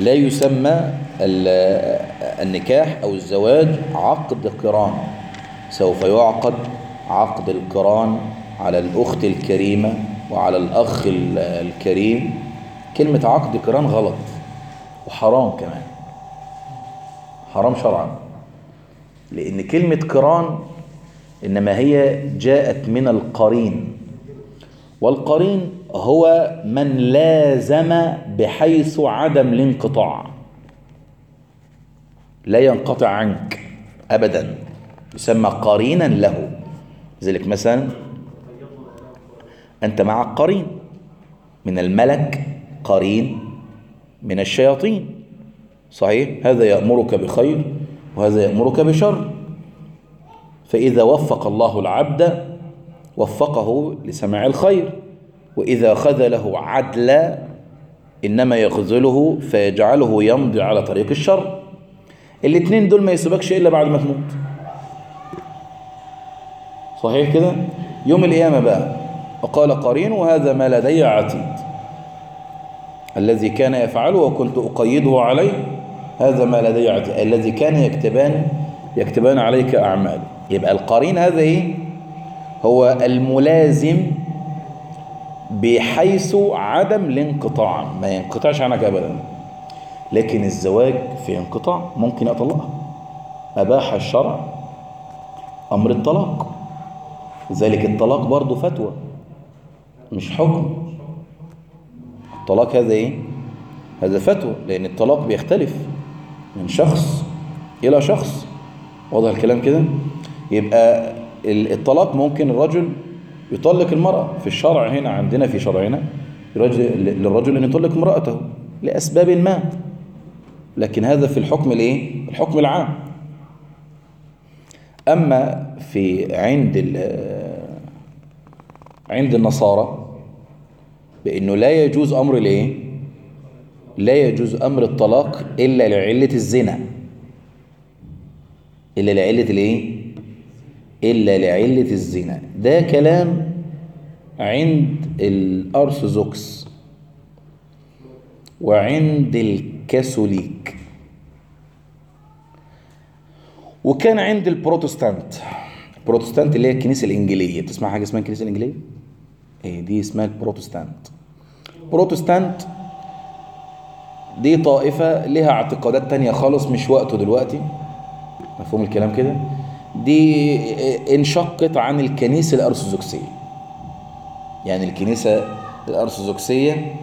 لا يسمى النكاح أو الزواج عقد قران سوف يعقد عقد القران على الأخت الكريمة وعلى الأخ الكريم. كلمة عقد قران غلط وحرام كمان. حرام شرعا. لأن كلمة قران إنما هي جاءت من القرين. والقرين هو من لازم بحيث عدم الانقطاع. لا ينقطع عنك أبدا. يسمى قرينا له. لذلك مثلا أنت مع قرين. من الملك قرين من الشياطين. صحيح؟ هذا يأمرك بخير وهذا يأمرك بشر. فإذا وفق الله العبد وفقه لسماع الخير. وإذا خذله عدلا إنما يخذله فيجعله يمضي على طريق الشر. الاثنين دول ما يسيبكش إلا بعد ما تموت. صحيح كده؟ يوم القيامة بقى وقال قرين وهذا ما لدي عتيد. الذي كان يفعله وكنت أقيده عليه هذا ما لدي عتيد. الذي كان يكتبان يكتبان عليك أعمال يبقى القرين هذا إيه؟ هو الملازم بحيث عدم الانقطاع. ما ينقطعش عنك أبدا. لكن الزواج في انقطاع ممكن أطلقها أباح الشرع أمر الطلاق. ذلك الطلاق برضه فتوى مش حكم. الطلاق هذا إيه؟ هذا فتوى لأن الطلاق بيختلف من شخص إلى شخص. واضح الكلام كده؟ يبقى الطلاق ممكن الرجل يطلق المرأة في الشرع هنا عندنا في شرعنا للرجل أن يطلق امرأته لأسباب ما. لكن هذا في الحكم الإيه؟ الحكم العام. أما في عند عند النصارى بأنه لا يجوز أمر الإيه؟ لا يجوز أمر الطلاق إلا لعلة الزنا. إلا لعلة الإيه؟ إلا لعلة الزنا. ده كلام عند الأرثوذكس وعند الكاثوليك. وكان عند البروتستانت. البروتستانت اللي هي الكنيسة الإنجيلية. بتسمع حاجة اسمها الكنيسة الإنجيلية؟ إيه دي اسمها البروتستانت. بروتستانت دي طائفة لها اعتقادات تانية خالص مش وقته دلوقتي. مفهوم الكلام كده؟ دي انشقت عن الكنيسة الأرثوذكسية. يعني الكنيسة الأرثوذكسية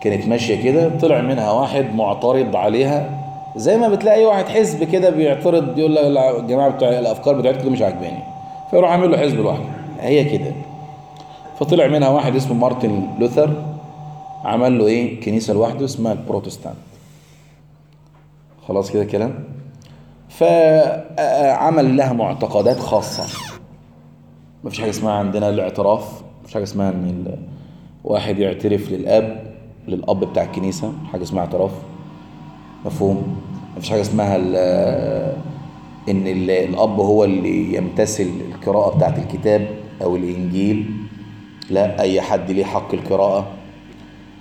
كانت ماشية كده طلع منها واحد معترض عليها. زي ما بتلاقي واحد حزب كده بيعترض يقول الجماعة بتوع الأفكار بتاعتكم مش عاجباني. فيروح عامل له حزب لوحده. هي كده. فطلع منها واحد اسمه مارتن لوثر عمل له إيه؟ كنيسة لوحده اسمها البروتستانت. خلاص كده كلام فعمل لها معتقدات خاصة. ما فيش حاجة اسمها عندنا الاعتراف ما فيش حاجة اسمها إن واحد يعترف للأب للأب بتاع الكنيسة حاجة اسمها اعتراف. مفهوم؟ ما فيش حاجة اسمها إن الأب هو اللي يمتثل القراءة بتاعت الكتاب أو الإنجيل. لا أي حد ليه حق القراءة.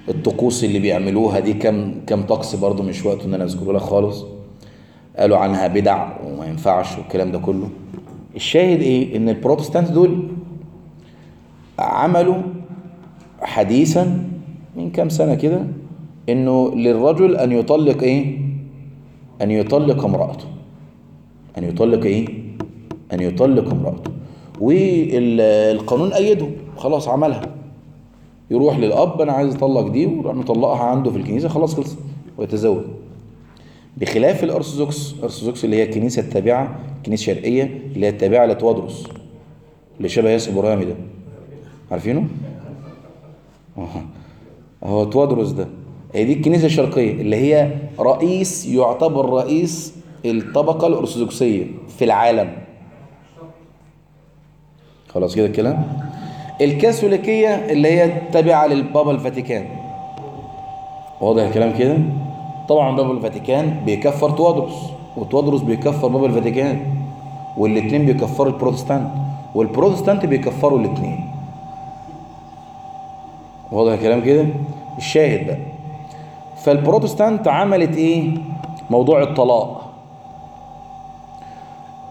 الطقوس اللي بيعملوها دي كم كم طقس برضو مش وقت إن أنا أذكره لك خالص. قالوا عنها بدع وما ينفعش والكلام ده كله. الشاهد إيه؟ إن البروتستانت دول عملوا حديثا من كام سنة كده إنه للرجل أن يطلق إيه؟ أن يطلق امرأته. أن يطلق إيه؟ أن يطلق امرأته. والقانون أيده. خلاص عملها. يروح للأب أنا عايز أطلق دي ويروح مطلقها عنده في الكنيسة خلاص خلص ويتزوج. بخلاف الأرثوذكس الارثوذكس اللي هي الكنيسة التابعة الكنيسه الشرقيه اللي هي التابعة لتوادرس اللي شبه ياسر ابراهيمي ده. عارفينه؟ هو توادرس ده. هي دي الكنيسة الشرقية اللي هي رئيس يعتبر رئيس الطبقة الأرثوذكسية في العالم. خلاص كده الكلام؟ الكاثوليكية اللي هي تابعه للبابا الفاتيكان. واضح الكلام كده؟ طبعا بابا الفاتيكان بيكفر توادرس وتواضروس بيكفر بابا الفاتيكان والاثنين بيكفروا البروتستانت والبروتستانت بيكفروا الاثنين واضح الكلام كده؟ الشاهد بقى. فالبروتستانت عملت إيه؟ موضوع الطلاق.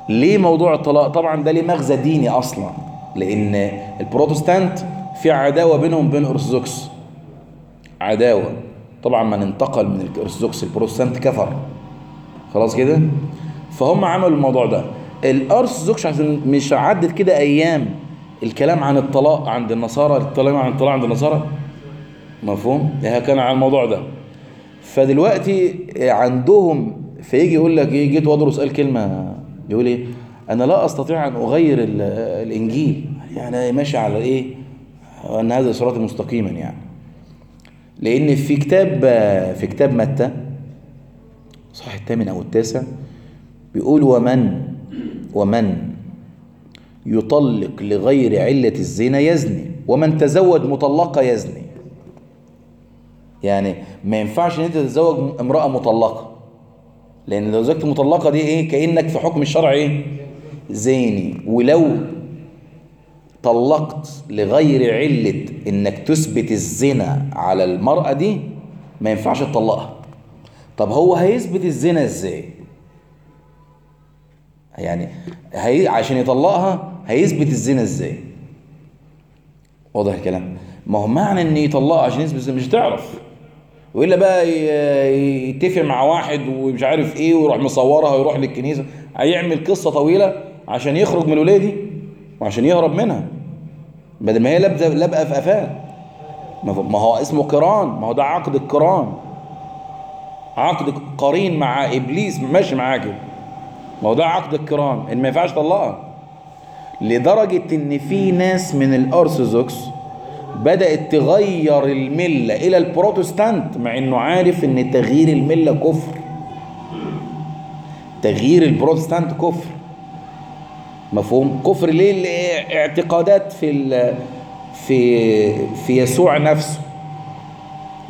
ليه موضوع الطلاق؟ طبعا ده ليه مغزى ديني أصلا لأن البروتستانت في عداوة بينهم وبين الارثوذكس عداوة. طبعا من انتقل من الأرثوذكس البروتستانت كفر. خلاص كده؟ فهم عملوا الموضوع ده. الأرثوذكس عشان مش عدت كده أيام الكلام عن الطلاق عند النصارى الكلام عن الطلاق عند النصارى؟ مفهوم؟ ده كان على الموضوع ده. فدلوقتي عندهم فيجي يقول لك إيه جيت وادرس قال كلمة يقول إيه؟ أنا لا أستطيع أن أغير ال- الإنجيل. يعني ماشي على إيه؟ أن هذا صراط مستقيما يعني. لأن في كتاب في كتاب متى صح الثامن أو التاسع بيقول ومن ومن يطلق لغير علة الزنا يزني ومن تزوج مطلقة يزني. يعني ما ينفعش إن أنت تتزوج امرأة مطلقة لأن لو زوجت مطلقة دي إيه؟ كأنك في حكم الشرع إيه؟ زيني ولو طلقت لغير علة إنك تثبت الزنا على المرأة دي ما ينفعش تطلقها. طب هو هيثبت الزنا إزاي؟ يعني هي عشان يطلقها هيثبت الزنا إزاي؟ واضح الكلام. ما هو معنى إن يطلقها عشان يثبت الزنا؟ مش تعرف وإلا بقى يتفق مع واحد ومش عارف إيه ويروح مصورها ويروح للكنيسة. هيعمل قصة طويلة عشان يخرج من الولاية دي؟ وعشان يهرب منها. بدل ما هي لابقة في قفاه. ما هو- اسمه قران. ما هو ده عقد القران. عقد قرين مع إبليس ماشي معاه كده ما هو ده عقد القران. إن ما ينفعش تطلقها. لدرجة إن في ناس من الأرثوذكس بدأت تغير الملة إلى البروتستانت مع إنه عارف إن تغيير الملة كفر. تغيير البروتستانت كفر. مفهوم؟ كفر ليه الاعتقادات في في في يسوع نفسه.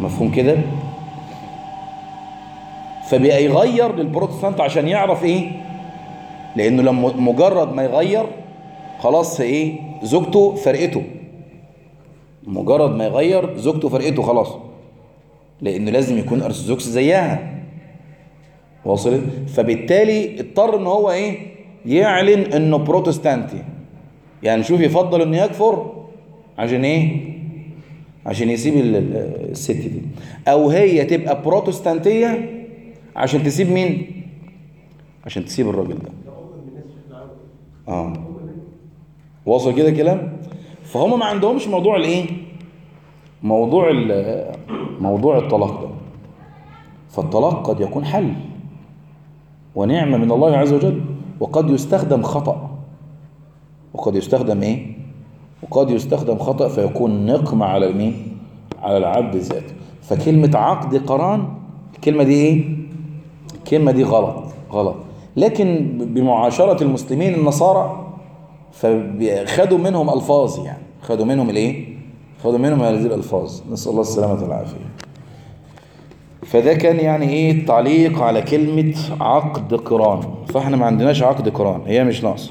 مفهوم كده؟ فبقى يغير للبروتستانت عشان يعرف إيه؟ لأنه لما مجرد ما يغير خلاص إيه؟ زوجته فرقته. مجرد ما يغير زوجته فرقته خلاص. لأنه لازم يكون أرثوذكس زيها. واصل؟ فبالتالي اضطر إن هو إيه؟ يعلن إنه بروتستانتي. يعني شوف يفضل إنه يكفر عشان إيه؟ عشان يسيب ال- ال- الست دي. أو هي تبقى بروتستانتية عشان تسيب مين؟ عشان تسيب الراجل ده. آه. واصل كده كلام فهم ما عندهمش موضوع الإيه؟ موضوع موضوع الطلاق ده. فالطلاق قد يكون حل. ونعمة من الله عز وجل. وقد يستخدم خطأ. وقد يستخدم إيه؟ وقد يستخدم خطأ فيكون نقمة على المين؟ على العبد ذاته. فكلمة عقد قران الكلمة دي إيه؟ الكلمة دي غلط غلط. لكن بمعاشرة المسلمين النصارى فخدوا منهم ألفاظ يعني. خدوا منهم الإيه؟ خدوا منهم هذه الألفاظ. نسأل الله السلامة والعافية. فده كان يعني إيه التعليق على كلمة عقد قران. فإحنا ما عندناش عقد قران هي مش ناقصة.